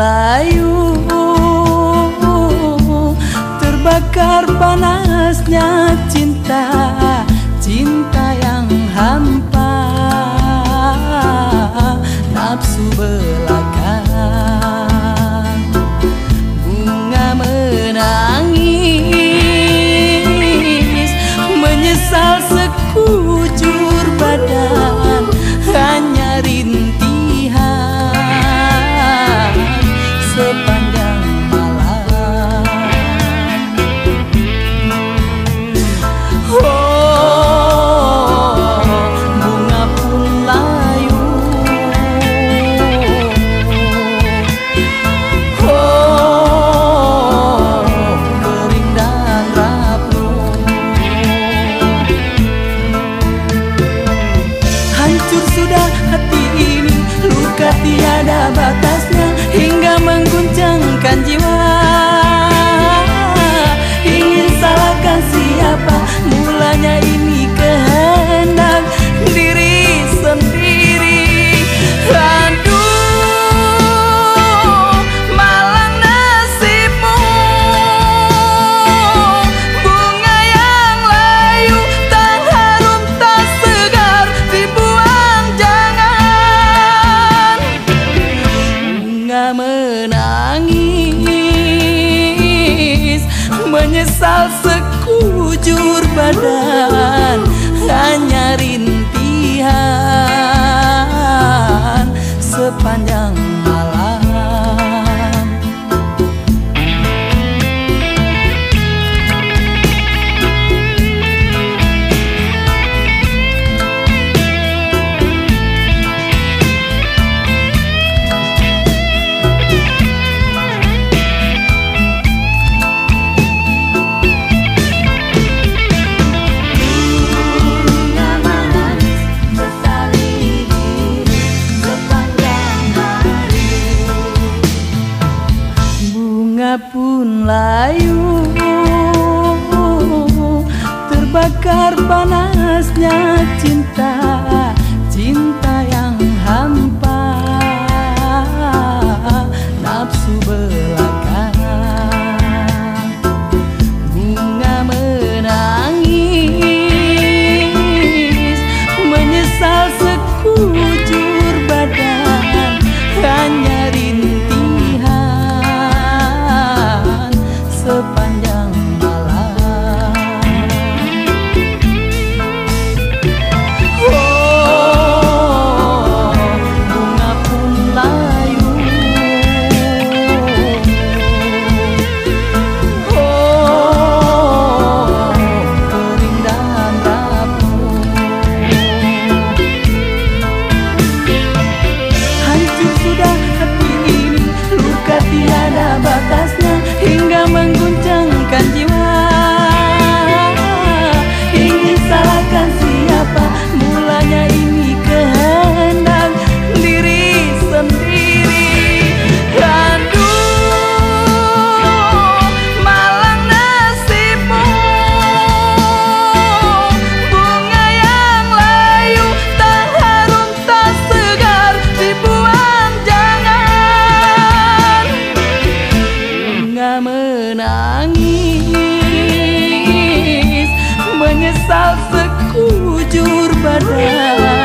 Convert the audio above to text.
melayu Terbakar panasnya cinta Cinta yang hampir sekujur badan. pun layu. Terbakar panasnya cinta. menyesal sekujur badan.